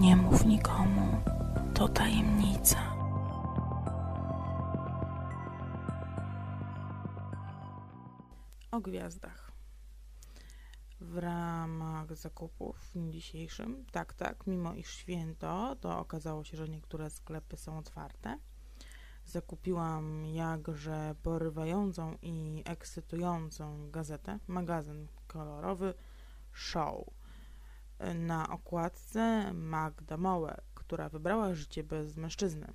Nie mów nikomu, to tajemnica. O gwiazdach. W ramach zakupów w dniu dzisiejszym, tak, tak, mimo iż święto, to okazało się, że niektóre sklepy są otwarte. Zakupiłam jakże porywającą i ekscytującą gazetę, magazyn kolorowy Show. Na okładce Magda Mołek, która wybrała życie bez mężczyzny.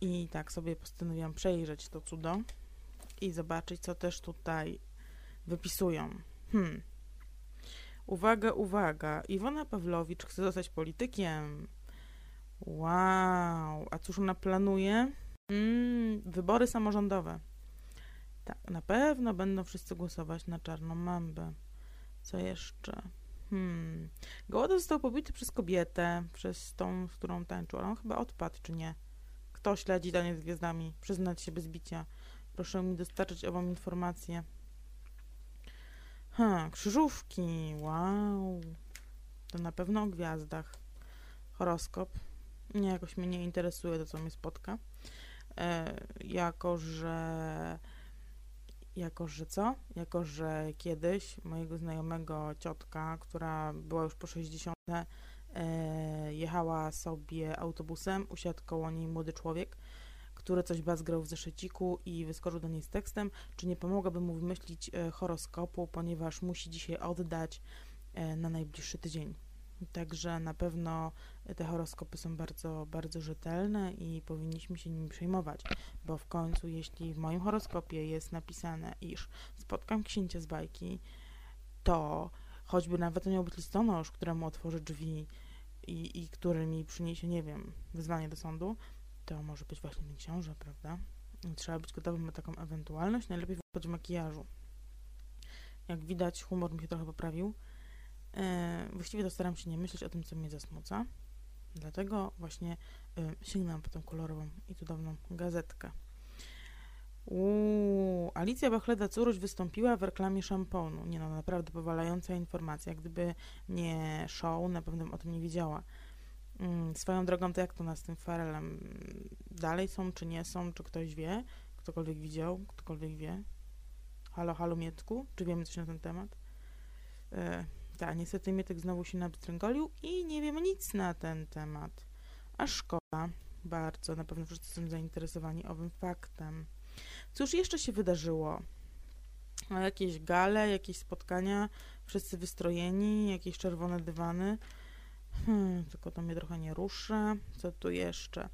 I tak sobie postanowiłam przejrzeć to cudo i zobaczyć, co też tutaj wypisują. Hmm. Uwaga, uwaga. Iwona Pawlowicz chce zostać politykiem. Wow. A cóż ona planuje? Mm, wybory samorządowe. Tak, na pewno będą wszyscy głosować na czarną mambę. Co jeszcze? Hmm. Gołada został pobity przez kobietę, przez tą, z którą tańczył, ale on chyba odpadł, czy nie? Kto śledzi danie z gwiazdami? Przyznać się bez bicia. Proszę mi dostarczyć ową informację. Ha, krzyżówki, wow. To na pewno o gwiazdach. Horoskop. Nie, jakoś mnie nie interesuje to, co mnie spotka. E, jako, że... Jako, że co? Jako, że kiedyś mojego znajomego ciotka, która była już po 60, e, jechała sobie autobusem, usiadł koło niej młody człowiek, który coś bazgrał w zeszyciku i wyskoczył do niej z tekstem, czy nie pomogłaby mu wymyślić e, horoskopu, ponieważ musi dzisiaj oddać e, na najbliższy tydzień. Także na pewno te horoskopy są bardzo, bardzo rzetelne i powinniśmy się nimi przejmować, bo w końcu, jeśli w moim horoskopie jest napisane, iż spotkam księcia z bajki, to choćby nawet to miał być listonosz, któremu otworzy drzwi i, i który mi przyniesie, nie wiem, wyzwanie do sądu, to może być właśnie ten książę, prawda? Trzeba być gotowym na taką ewentualność, najlepiej w makijażu. Jak widać, humor mi się trochę poprawił. E, właściwie to staram się nie myśleć o tym, co mnie zasmuca. Dlatego właśnie e, sięgnęłam po tą kolorową i cudowną gazetkę. Uuu, Alicja Bachleda-Curuś wystąpiła w reklamie szamponu. Nie no, naprawdę powalająca informacja. Gdyby nie show, na pewno bym o tym nie wiedziała. Mm, swoją drogą, to jak to nas z tym Farelem? Dalej są, czy nie są, czy ktoś wie? Ktokolwiek widział? Ktokolwiek wie? Halo, halo Mietku? Czy wiemy coś na ten temat? E, tak, niestety Mietek znowu się nabstręgolił i nie wiemy nic na ten temat. A szkoda, bardzo, na pewno wszyscy są zainteresowani owym faktem. Cóż jeszcze się wydarzyło? No, jakieś gale, jakieś spotkania, wszyscy wystrojeni, jakieś czerwone dywany. Hmm, tylko to mnie trochę nie rusza. Co tu jeszcze?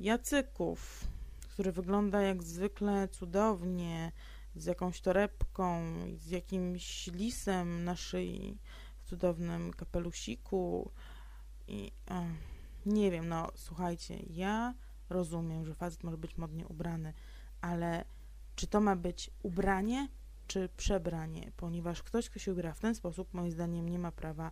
Jacyków, który wygląda jak zwykle cudownie, z jakąś torebką, z jakimś lisem na szyi, w cudownym kapelusiku i o, nie wiem, no słuchajcie, ja rozumiem, że facet może być modnie ubrany, ale czy to ma być ubranie, czy przebranie? Ponieważ ktoś, kto się ubiera w ten sposób, moim zdaniem nie ma prawa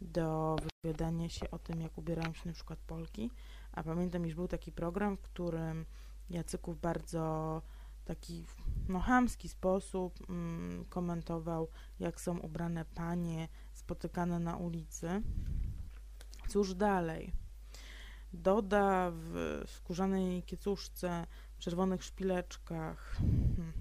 do wypowiadania się o tym, jak ubierają się na przykład Polki. A pamiętam, iż był taki program, w którym Jacyków bardzo taki no chamski sposób mm, komentował, jak są ubrane panie spotykane na ulicy. Cóż dalej? Doda w skórzanej kiecuszce, w czerwonych szpileczkach. Hmm.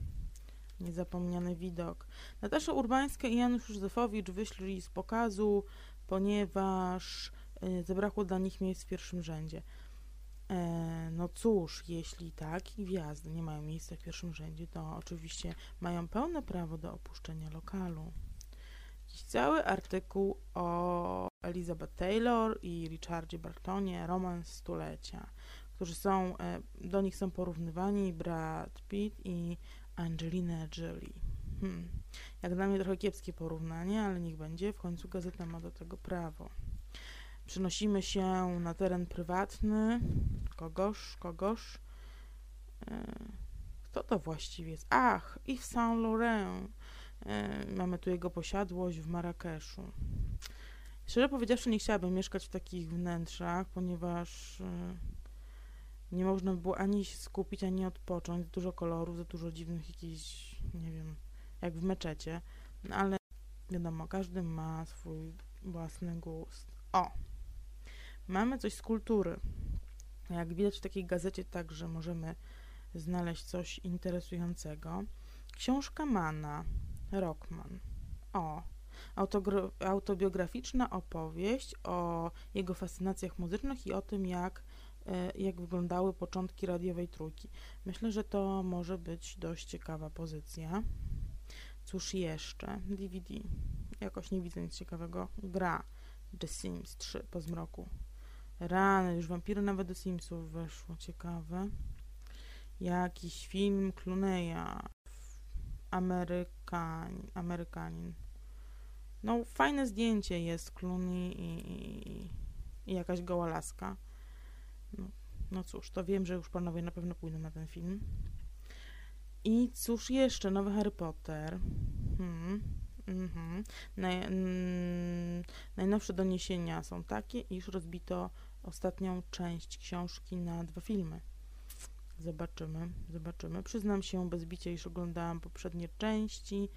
Niezapomniany widok. Natasza Urbańska i Janusz Józefowicz wyszli z pokazu ponieważ e, zabrakło dla nich miejsc w pierwszym rzędzie. E, no cóż, jeśli tak i gwiazdy nie mają miejsca w pierwszym rzędzie, to oczywiście mają pełne prawo do opuszczenia lokalu. Jakiś cały artykuł o Elizabeth Taylor i Richardzie Bartonie, romans stulecia, którzy są, e, do nich są porównywani Brad Pitt i Angelina Jolie. Hmm. Jak dla mnie trochę kiepskie porównanie, ale niech będzie, w końcu gazeta ma do tego prawo. Przenosimy się na teren prywatny. Kogoż, kogoż. E, kto to właściwie jest? Ach, Yves Saint Laurent. E, mamy tu jego posiadłość w Marrakeszu. Szczerze powiedziawszy, nie chciałabym mieszkać w takich wnętrzach, ponieważ e, nie można było ani się skupić, ani odpocząć. Za dużo kolorów, za dużo dziwnych jakichś, nie wiem, jak w meczecie, no ale wiadomo, każdy ma swój własny gust. O, Mamy coś z kultury. Jak widać w takiej gazecie także możemy znaleźć coś interesującego. Książka Mana, Rockman. O, autobiograficzna opowieść o jego fascynacjach muzycznych i o tym, jak, e, jak wyglądały początki radiowej trójki. Myślę, że to może być dość ciekawa pozycja. Cóż jeszcze? DVD. Jakoś nie widzę nic ciekawego. Gra. The Sims 3 po zmroku. Rany, już wampiry nawet do Simsów weszło. Ciekawe. Jakiś film Clooney'a. Amerykanin. Amerykanin. No, fajne zdjęcie jest Clooney i, i, i jakaś goła laska. No, no cóż, to wiem, że już panowie na pewno pójdą na ten film. I cóż jeszcze? Nowy Harry Potter. Hmm. Mm Naj, mm, najnowsze doniesienia są takie, iż rozbito ostatnią część książki na dwa filmy. Zobaczymy, zobaczymy. Przyznam się bez bicia, iż oglądałam poprzednie części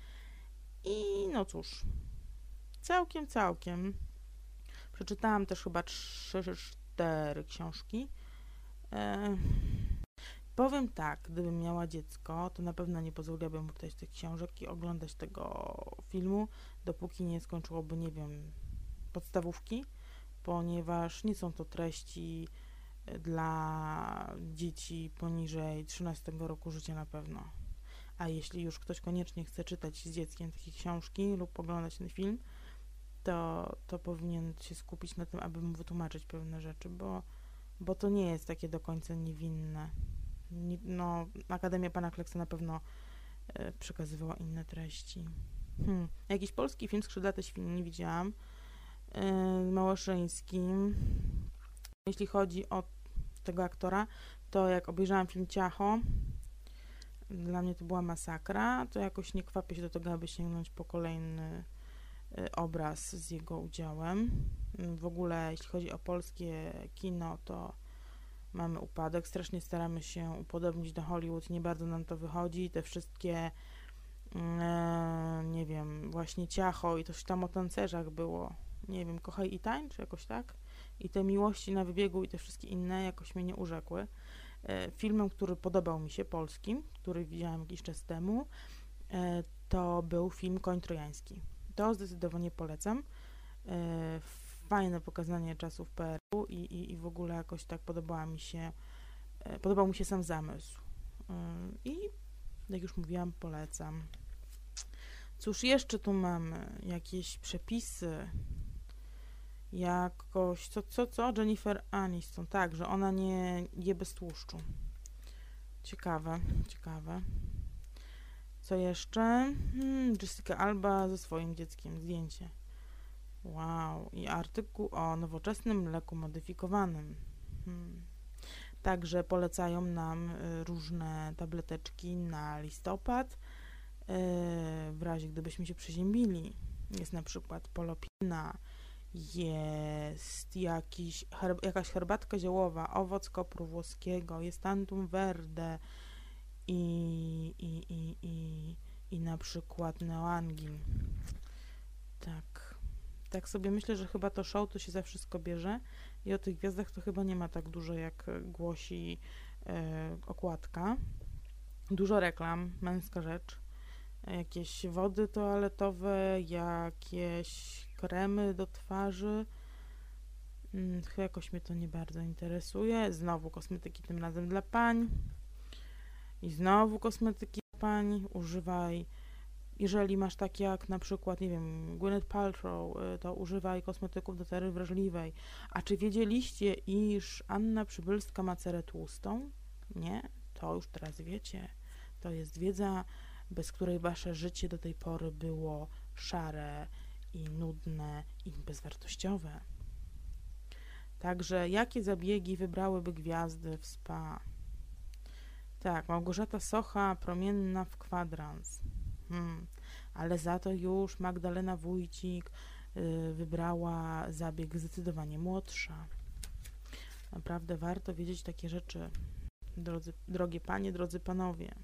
i no cóż, całkiem, całkiem. Przeczytałam też chyba trzy, cztery książki. E, powiem tak, gdybym miała dziecko, to na pewno nie pozwoliłabym mu czytać tych książek i oglądać tego filmu, dopóki nie skończyłoby, nie wiem, podstawówki, ponieważ nie są to treści e, dla dzieci poniżej 13 roku życia na pewno. A jeśli już ktoś koniecznie chce czytać z dzieckiem takie książki lub oglądać ten film, to, to powinien się skupić na tym, aby mu wytłumaczyć pewne rzeczy, bo, bo to nie jest takie do końca niewinne. No, Akademia Pana Kleksa na pewno e, przekazywała inne treści. Hmm. Jakiś polski film Skrzydlate Świnie nie widziałam. E, Małoszyńskim. Jeśli chodzi o tego aktora, to jak obejrzałam film Ciacho, dla mnie to była masakra, to jakoś nie kwapię się do tego, aby sięgnąć po kolejny Y, obraz z jego udziałem. W ogóle, jeśli chodzi o polskie kino, to mamy upadek. Strasznie staramy się upodobnić do Hollywood, nie bardzo nam to wychodzi. Te wszystkie, e, nie wiem, właśnie ciacho i coś tam o tancerzach było. Nie wiem, kochaj i tań, czy jakoś tak? I te miłości na wybiegu i te wszystkie inne jakoś mnie nie urzekły. E, filmem, który podobał mi się, polskim, który widziałam jakiś czas temu, e, to był film Koń Trojański. To zdecydowanie polecam. E, fajne pokazanie czasów PRL-u i, i, i w ogóle jakoś tak podobała mi się, podobał mi się sam zamysł. I jak już mówiłam, polecam. Cóż jeszcze tu mamy? Jakieś przepisy? Jakoś, co, co, co? Jennifer Aniston, tak, że ona nie je bez tłuszczu. Ciekawe, ciekawe. Co jeszcze? Hmm, Jessica Alba ze swoim dzieckiem. Zdjęcie. Wow. I artykuł o nowoczesnym mleku modyfikowanym. Hmm. Także polecają nam y, różne tableteczki na listopad. Y, w razie gdybyśmy się przeziębili. Jest na przykład polopina, jest jakiś, herb, jakaś herbatka ziołowa, owoc kopru włoskiego, jest tantum verde, i, i, i, i, i na przykład Neoangin. Tak. Tak sobie myślę, że chyba to show to się za wszystko bierze i o tych gwiazdach to chyba nie ma tak dużo, jak głosi e, okładka. Dużo reklam, męska rzecz. Jakieś wody toaletowe, jakieś kremy do twarzy. Hmm, jakoś mnie to nie bardzo interesuje. Znowu kosmetyki, tym razem dla pań. I znowu kosmetyki pań, używaj, jeżeli masz takie jak na przykład, nie wiem, Gwyneth Paltrow, y, to używaj kosmetyków do cery wrażliwej. A czy wiedzieliście, iż Anna Przybylska ma cerę tłustą? Nie? To już teraz wiecie. To jest wiedza, bez której wasze życie do tej pory było szare i nudne i bezwartościowe. Także jakie zabiegi wybrałyby gwiazdy w spa? Tak, Małgorzata Socha, promienna w kwadrans. Hmm. Ale za to już Magdalena Wójcik y, wybrała zabieg zdecydowanie młodsza. Naprawdę warto wiedzieć takie rzeczy, drodzy, drogie panie, drodzy panowie.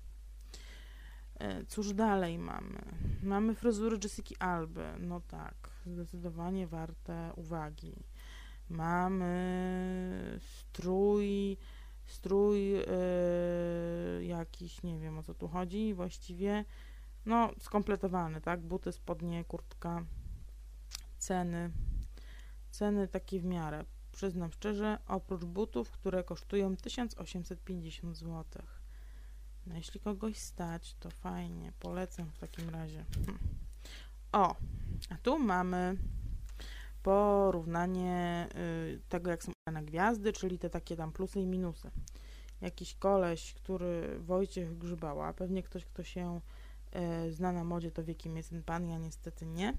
E, cóż dalej mamy? Mamy fryzury Jessica Alby. No tak, zdecydowanie warte uwagi. mamy strój, strój yy, jakiś, nie wiem o co tu chodzi właściwie, no skompletowany, tak, buty, spodnie, kurtka, ceny, ceny takie w miarę, przyznam szczerze, oprócz butów, które kosztują 1850 zł. No jeśli kogoś stać, to fajnie, polecam w takim razie. Hm. O, a tu mamy porównanie y, tego, jak są na gwiazdy, czyli te takie tam plusy i minusy. Jakiś koleś, który Wojciech Grzybała, pewnie ktoś, kto się y, zna na modzie, to wie, kim jest ten pan, ja niestety nie.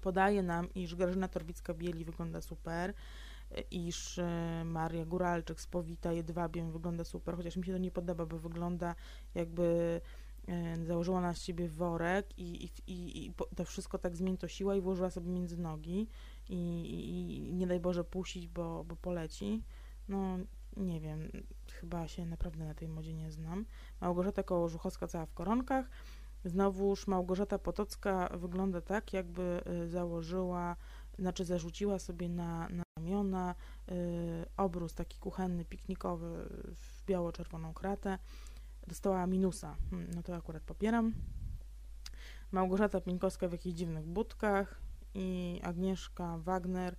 Podaje nam, iż Grażyna Torbicka-Bieli wygląda super, iż y, Maria Góralczyk z Powita Jedwabiem wygląda super, chociaż mi się to nie podoba, bo wygląda jakby y, założyła na siebie worek i, i, i, to wszystko tak zmiętosiła i włożyła sobie między nogi i, i, nie daj Boże puścić, bo, bo poleci. No nie wiem, chyba się naprawdę na tej modzie nie znam. Małgorzata Kołożuchowska cała w koronkach. Znowuż Małgorzata Potocka wygląda tak, jakby założyła, znaczy zarzuciła sobie na, na ramiona y, obrus taki kuchenny, piknikowy w biało-czerwoną kratę dostała minusa. Hmm, no to akurat popieram. Małgorzata Pieńkowska w jakichś dziwnych budkach i Agnieszka Wagner y,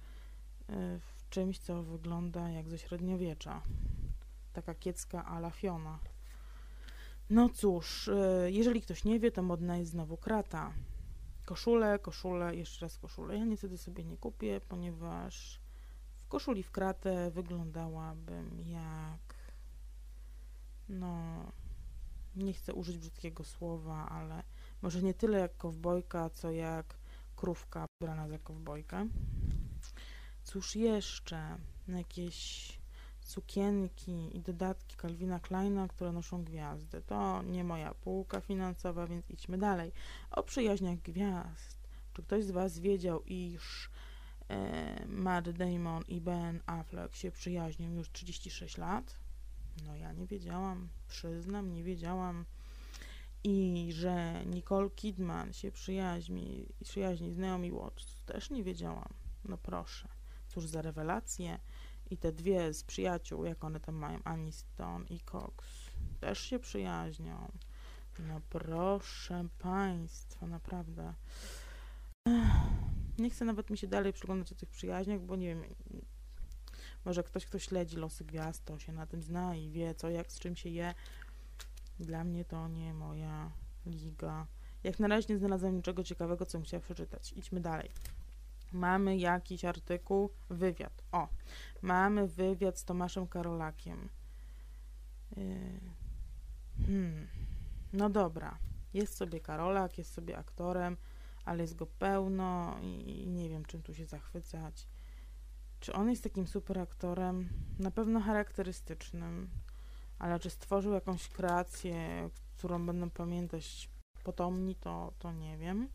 w czymś, co wygląda jak ze średniowiecza. Taka kiecka ala Fiona. No cóż, y, jeżeli ktoś nie wie, to modna jest znowu krata. Koszule, koszule, jeszcze raz koszule. Ja niestety sobie nie kupię, ponieważ koszuli w kratę wyglądałabym jak no nie chcę użyć brzydkiego słowa, ale może nie tyle jak kowbojka, co jak krówka brana za kowbojkę. Cóż jeszcze? Jakieś sukienki i dodatki Calvina Kleina, które noszą gwiazdy. To nie moja półka finansowa, więc idźmy dalej. O przyjaźniach gwiazd. Czy ktoś z Was wiedział, iż Matt Damon i Ben Affleck się przyjaźnią już 36 lat? No ja nie wiedziałam, przyznam, nie wiedziałam. I że Nicole Kidman się przyjaźni, przyjaźni z Naomi Watts, też nie wiedziałam. No proszę, cóż za rewelacje. I te dwie z przyjaciół, jak one tam mają, Aniston i Cox, też się przyjaźnią. No proszę Państwa, naprawdę. Nie chcę nawet mi się dalej przyglądać o tych przyjaźniach, bo nie wiem, może ktoś, kto śledzi losy gwiazd, to się na tym zna i wie, co, jak, z czym się je. Dla mnie to nie moja liga. Jak na razie nie znalazłem niczego ciekawego, co bym chciała przeczytać. Idźmy dalej. Mamy jakiś artykuł, wywiad. O, mamy wywiad z Tomaszem Karolakiem. Yy. Hmm. No dobra, jest sobie Karolak, jest sobie aktorem, ale jest go pełno i, i nie wiem, czym tu się zachwycać. Czy on jest takim super aktorem? Na pewno charakterystycznym, ale czy stworzył jakąś kreację, którą będą pamiętać potomni, to, to nie wiem.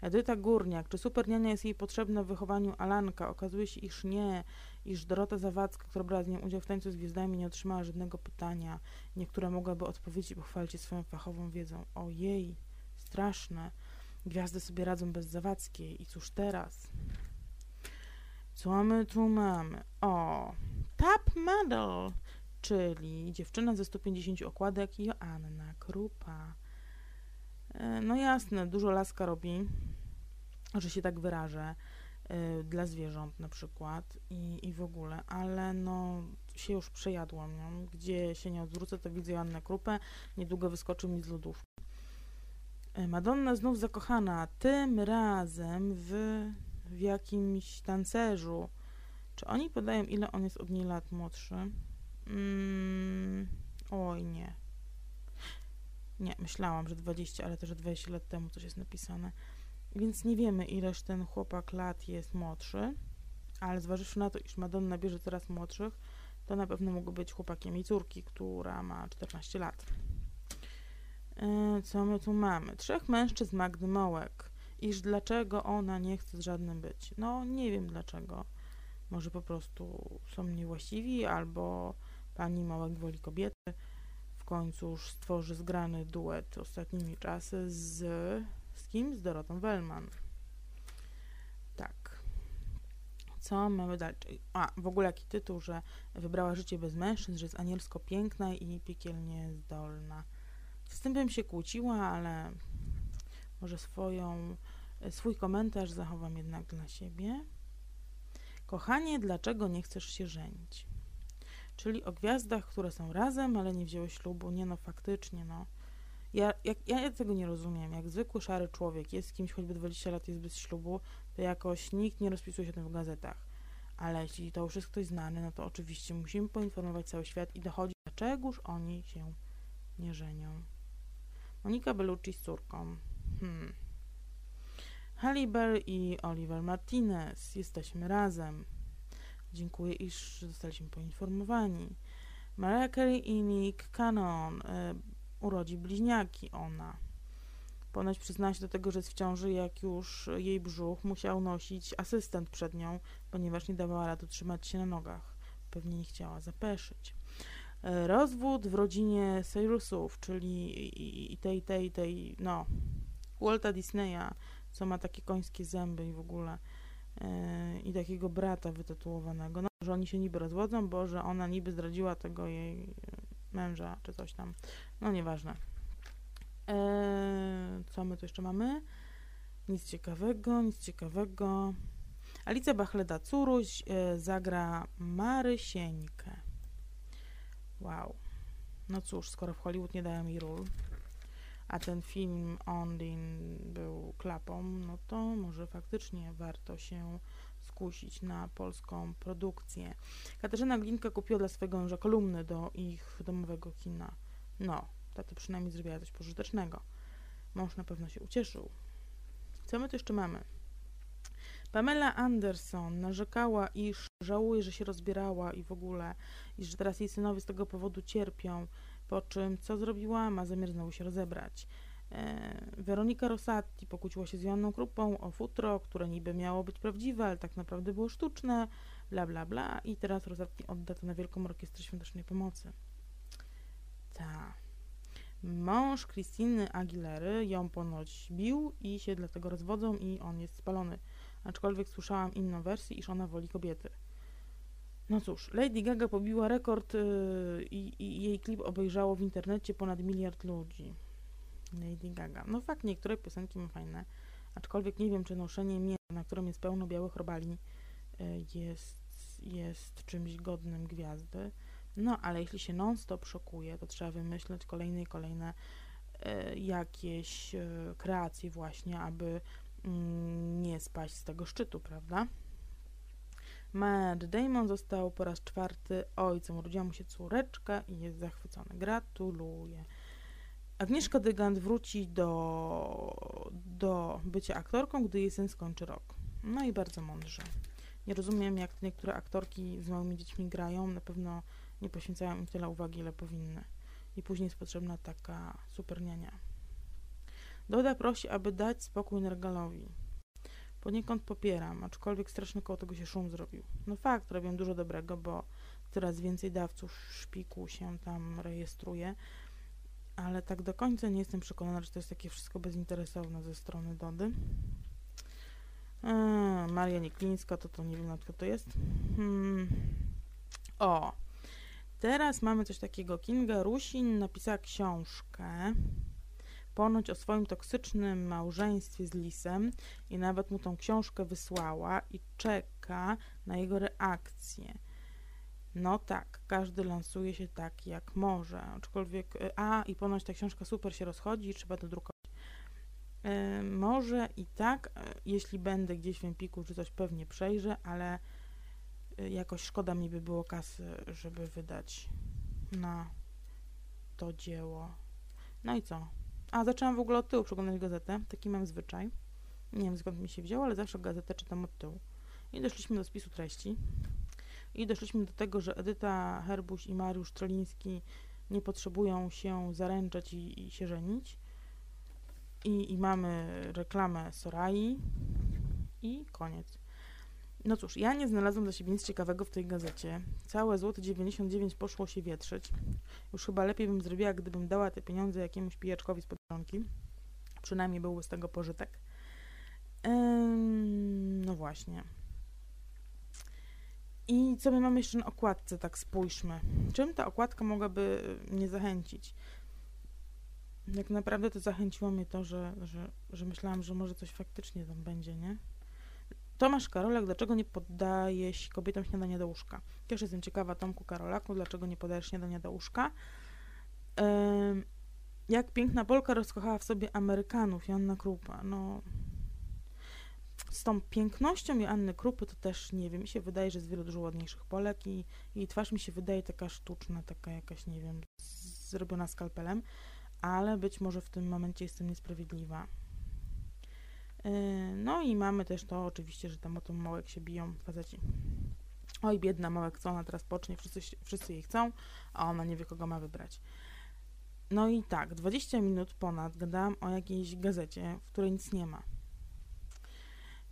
Edyta Górniak, czy super niania jest jej potrzebna w wychowaniu Alanka? Okazuje się, iż nie, iż Dorota Zawadzka, która brała z nią udział w tańcu z gwiazdami, nie otrzymała żadnego pytania. Niektóre mogłaby odpowiedzieć i pochwalić się swoją fachową wiedzą. Ojej, straszne. Gwiazdy sobie radzą bez Zawadzkiej. I cóż teraz? Co my tu mamy? O, Top Model, czyli dziewczyna ze 150 okładek Joanna Krupa. E, no jasne, dużo laska robi, że się tak wyrażę, e, dla zwierząt na przykład i, i w ogóle, ale no się już przejadłam. Gdzie się nie odwrócę, to widzę Joannę Krupę, niedługo wyskoczy mi z lodówki. E, Madonna znów zakochana, tym razem w w jakimś tancerzu. Czy oni podają, ile on jest od niej lat młodszy? Mm, oj, nie. Nie, myślałam, że 20, ale to, że 20 lat temu coś jest napisane. Więc nie wiemy, ileż ten chłopak lat jest młodszy, ale zważywszy na to, iż Madonna bierze coraz młodszych, to na pewno mógł być chłopakiem jej córki, która ma 14 lat. Yy, co my tu mamy? Trzech mężczyzn Magdy Mołek iż dlaczego ona nie chce z żadnym być. No, nie wiem dlaczego. Może po prostu są niewłaściwi, albo pani Małek woli kobiety. W końcu już stworzy zgrany duet ostatnimi czasy z, z kim? Z Dorotą Wellman. Tak. Co mamy dalej? A, w ogóle jaki tytuł, że wybrała życie bez mężczyzn, że jest anielsko piękna i piekielnie zdolna. Z tym bym się kłóciła, ale może swoją, swój komentarz zachowam jednak dla siebie. Kochanie, dlaczego nie chcesz się żenić? Czyli o gwiazdach, które są razem, ale nie wzięły ślubu. Nie no, faktycznie, no. Ja, jak, ja tego nie rozumiem. Jak zwykły szary człowiek jest z kimś choćby 20 lat, jest bez ślubu, to jakoś nikt nie rozpisuje się o tym w gazetach. Ale jeśli to już jest ktoś znany, no to oczywiście musimy poinformować cały świat i dochodzi, dlaczegoż oni się nie żenią. Monika Bellucci z córką. Hmm. Halle Berry i Oliver Martinez. Jesteśmy razem. Dziękuję, iż zostaliśmy poinformowani. Mariah Carey i Nick Cannon. Y, urodzi bliźniaki ona. Ponoć przyznała się do tego, że jest w ciąży, jak już jej brzuch musiał nosić asystent przed nią, ponieważ nie dawała rady trzymać się na nogach. Pewnie nie chciała zapeszyć. E, rozwód w rodzinie Cyrusów, czyli tej, tej, tej, no, Walta Disneya, co ma takie końskie zęby i w ogóle yy, i takiego brata wytatuowanego. No, że oni się niby rozwodzą, bo że ona niby zdradziła tego jej męża, czy coś tam. No, nieważne. Eee, co my tu jeszcze mamy? Nic ciekawego, nic ciekawego. Alicja Bachleda-Curuś e, zagra Marysieńkę. Wow. No cóż, skoro w Hollywood nie dają mi ról, a ten film Ondin był klapą, no to może faktycznie warto się skusić na polską produkcję. Katarzyna Glinka kupiła dla swojego męża kolumny do ich domowego kina. No, tato przynajmniej zrobiła coś pożytecznego. Mąż na pewno się ucieszył. Co my tu jeszcze mamy? Pamela Anderson narzekała, iż żałuje, że się rozbierała i w ogóle, i że teraz jej synowie z tego powodu cierpią, po czym co zrobiła? Ma zamiar znowu się rozebrać. E, Weronika Rosati pokłóciła się z Joanną Krupą o futro, które niby miało być prawdziwe, ale tak naprawdę było sztuczne, bla bla bla i teraz Rosati odda to na Wielką Orkiestrę Świątecznej Pomocy. Ta. Mąż Christiny Aguilery ją ponoć bił i się dlatego rozwodzą i on jest spalony. Aczkolwiek słyszałam inną wersję, iż ona woli kobiety. No cóż, Lady Gaga pobiła rekord yy, i, jej klip obejrzało w internecie ponad miliard ludzi. Lady Gaga. No fakt, niektóre piosenki ma fajne, aczkolwiek nie wiem, czy noszenie mięsa, na którym jest pełno białych robali, y, jest, jest czymś godnym gwiazdy. No, ale jeśli się non-stop szokuje, to trzeba wymyśleć kolejne i kolejne y, jakieś y, kreacje właśnie, aby nie spaść z tego szczytu, prawda? Matt Damon został po raz czwarty ojcem. Urodziła mu się córeczka i jest zachwycony. Gratuluję. Agnieszka Dygant wróci do, do bycia aktorką, gdy jej syn skończy rok. No i bardzo mądrze. Nie rozumiem, jak niektóre aktorki z małymi dziećmi grają. Na pewno nie poświęcają im tyle uwagi, ile powinny. I później jest potrzebna taka super niania. Doda prosi, aby dać spokój Nergalowi. Poniekąd popieram, aczkolwiek strasznie koło tego się szum zrobił. No fakt, robią dużo dobrego, bo coraz więcej dawców szpiku się tam rejestruje, ale tak do końca nie jestem przekonana, że to jest takie wszystko bezinteresowne ze strony Dody. Eee, Maria Niklińska, to to nie wiem, kto to jest. Hmm. O, teraz mamy coś takiego. Kinga Rusin napisała książkę ponoć o swoim toksycznym małżeństwie z Lisem i nawet mu tą książkę wysłała i czeka na jego reakcję. No tak, każdy lansuje się tak jak może, aczkolwiek, y, a i ponoć ta książka super się rozchodzi i trzeba to drukować. Yy, może i tak, y, jeśli będę gdzieś w Empiku czy coś pewnie przejrzę, ale y, jakoś szkoda mi by było kasy, żeby wydać na to dzieło. No i co? A, zaczęłam w ogóle od tyłu przeglądać gazetę. Taki mam zwyczaj. Nie wiem skąd mi się wzięło, ale zawsze gazetę czytam od tyłu. I doszliśmy do spisu treści. I doszliśmy do tego, że Edyta Herbuś i Mariusz Treliński nie potrzebują się zaręczać i, i się żenić. I, I mamy reklamę Sorai. I koniec. No cóż, ja nie znalazłam dla siebie nic ciekawego w tej gazecie. Całe złote 99 poszło się wietrzyć. Już chyba lepiej bym zrobiła, gdybym dała te pieniądze jakiemuś pijaczkowi z podronki. Przynajmniej byłby z tego pożytek. No właśnie. I co my mamy jeszcze na okładce, tak spójrzmy. Czym ta okładka mogłaby mnie zachęcić? Jak naprawdę to zachęciło mnie to, że, że, że myślałam, że może coś faktycznie tam będzie, nie? Tomasz Karolak, dlaczego nie poddajesz kobietom śniadania do łóżka? Też jestem ciekawa, Tomku Karolaku, dlaczego nie podajesz śniadania do łóżka? Yy, jak piękna Polka rozkochała w sobie Amerykanów, Joanna Krupa. No, z tą pięknością Joanny Krupy to też, nie wiem, mi się wydaje, że jest wiele dużo ładniejszych Polek i twarz mi się wydaje taka sztuczna, taka jakaś, nie wiem, zrobiona skalpelem, ale być może w tym momencie jestem niesprawiedliwa. Yy, no i mamy też to oczywiście, że tam o tą Małek się biją faceci. Oj, biedna Małek, co ona teraz pocznie? Wszyscy, wszyscy jej chcą, a ona nie wie, kogo ma wybrać. No i tak, 20 minut ponad gadałam o jakiejś gazecie, w której nic nie ma.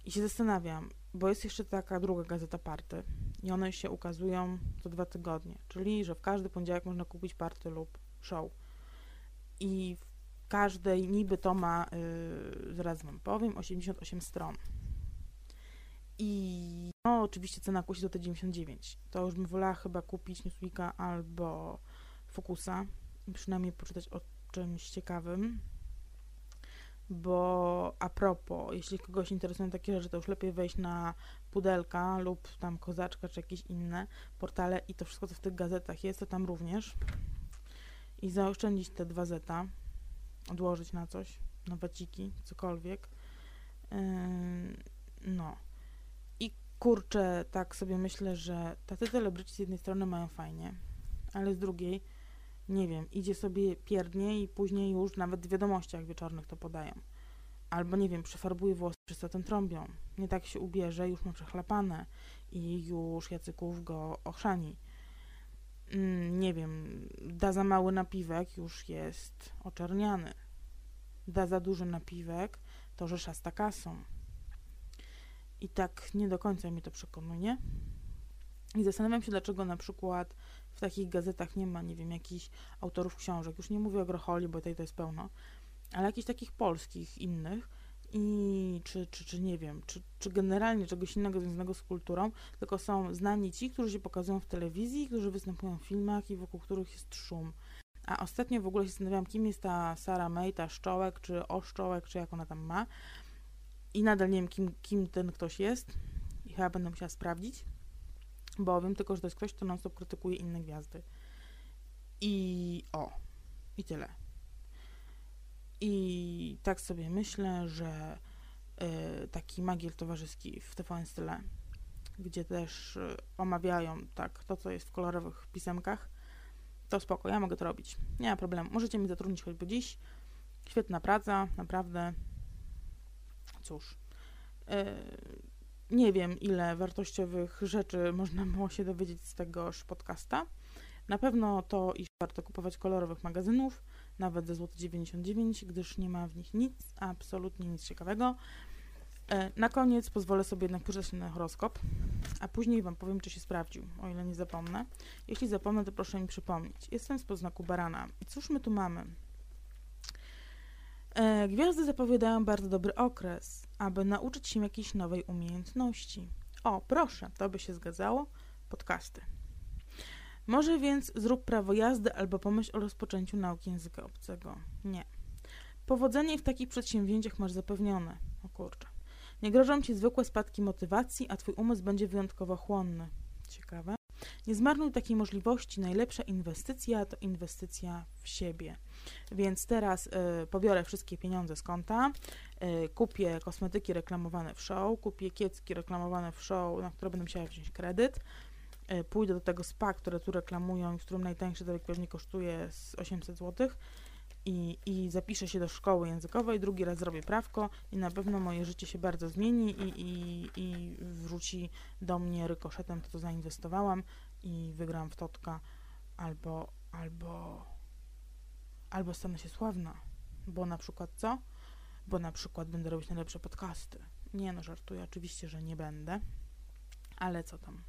I się zastanawiam, bo jest jeszcze taka druga gazeta Party i one się ukazują co dwa tygodnie, czyli że w każdy poniedziałek można kupić Party lub Show. I każdej niby to ma, yy, zaraz wam powiem, 88 stron. I no oczywiście cena kusi do te 99. To już bym wolała chyba kupić Newsweeka albo Focusa, przynajmniej poczytać o czymś ciekawym, bo a propos, jeśli kogoś interesują takie rzeczy, to już lepiej wejść na Pudelka lub tam Kozaczka, czy jakieś inne portale i to wszystko, co w tych gazetach jest, to tam również i zaoszczędzić te dwa zeta, odłożyć na coś, na waciki, cokolwiek. Yy, no. I kurczę, tak sobie myślę, że tacy celebryci z jednej strony mają fajnie, ale z drugiej nie wiem, idzie sobie pierdnie i później już nawet w wiadomościach wieczornych to podają. Albo nie wiem, przefarbuje włosy, przez co ten trąbią. Nie tak się ubierze, już ma przechlapane i już Jacyków go ochrzani. Mm, nie wiem, da za mały napiwek, już jest oczerniany. Da za duży napiwek, to że szasta kasą. I tak nie do końca mi to przekonuje. I zastanawiam się, dlaczego na przykład w takich gazetach nie ma, nie wiem, jakichś autorów książek. Już nie mówię o Grocholi, bo tutaj to jest pełno, ale jakichś takich polskich, innych. I czy, czy, czy nie wiem, czy, czy generalnie czegoś innego związanego z kulturą, tylko są znani ci, którzy się pokazują w telewizji, którzy występują w filmach i wokół których jest szum. A ostatnio w ogóle się zastanawiałam, kim jest ta Sara May, ta Szczołek, czy Oszczołek, czy jak ona tam ma. I nadal nie wiem, kim, kim ten ktoś jest. I chyba będę musiała sprawdzić bo wiem tylko, że to jest ktoś, kto non-stop krytykuje inne gwiazdy. I o, i tyle. I tak sobie myślę, że y, taki magiel towarzyski w TVN Style, gdzie też y, omawiają tak to, co jest w kolorowych pisemkach, to spoko, ja mogę to robić. Nie ma problemu. Możecie mi zatrudnić choćby dziś. Świetna praca, naprawdę. Cóż. Y, nie wiem, ile wartościowych rzeczy można było się dowiedzieć z tegoż podcasta. Na pewno to, iż warto kupować kolorowych magazynów, nawet ze złoty 99, gdyż nie ma w nich nic, absolutnie nic ciekawego. E, na koniec pozwolę sobie jednak poczytać na horoskop, a później Wam powiem, czy się sprawdził, o ile nie zapomnę. Jeśli zapomnę, to proszę mi przypomnieć. Jestem z poznaku barana. I cóż my tu mamy? E, gwiazdy zapowiadają bardzo dobry okres, aby nauczyć się jakiejś nowej umiejętności. O, proszę, to by się zgadzało. Podcasty. Może więc zrób prawo jazdy albo pomyśl o rozpoczęciu nauki języka obcego. Nie. Powodzenie w takich przedsięwzięciach masz zapewnione. O kurczę. Nie grożą ci zwykłe spadki motywacji, a twój umysł będzie wyjątkowo chłonny. Ciekawe. Nie zmarnuj takiej możliwości. Najlepsza inwestycja to inwestycja w siebie. Więc teraz y, pobiorę wszystkie pieniądze z konta, y, kupię kosmetyki reklamowane w show, kupię kiecki reklamowane w show, na które będę musiała wziąć kredyt, pójdę do tego spa, które tu reklamują, w którym najtańszy dobyk pewnie kosztuje z 800 zł i, i zapiszę się do szkoły językowej, drugi raz zrobię prawko i na pewno moje życie się bardzo zmieni i, i, i wróci do mnie rykoszetem to, co zainwestowałam i wygram w totka albo, albo albo stanę się sławna, bo na przykład co? Bo na przykład będę robić najlepsze podcasty. Nie no, żartuję, oczywiście, że nie będę, ale co tam.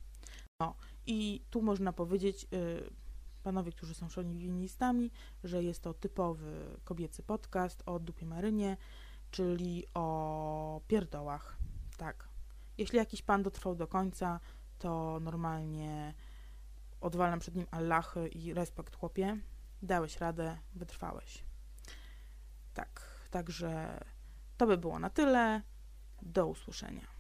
No i tu można powiedzieć yy, panowie, którzy są szowinistami, że jest to typowy kobiecy podcast o dupie marynie, czyli o pierdołach. Tak. Jeśli jakiś pan dotrwał do końca, to normalnie odwalam przed nim Allahy i respekt chłopie. Dałeś radę, wytrwałeś. Tak, także to by było na tyle. Do usłyszenia.